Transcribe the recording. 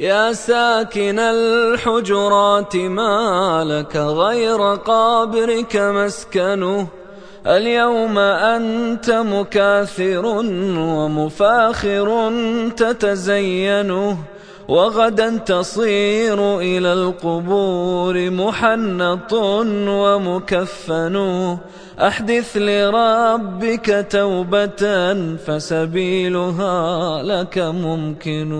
يا ساكن الحجرات ما لك غير قابرك مسكنه. اليوم أنت مكاثر ومفاخر تتزينه. وغدا تصير إلى القبور محنط ومكفن. أحدث لربك توبة فسبيلها لك ممكن.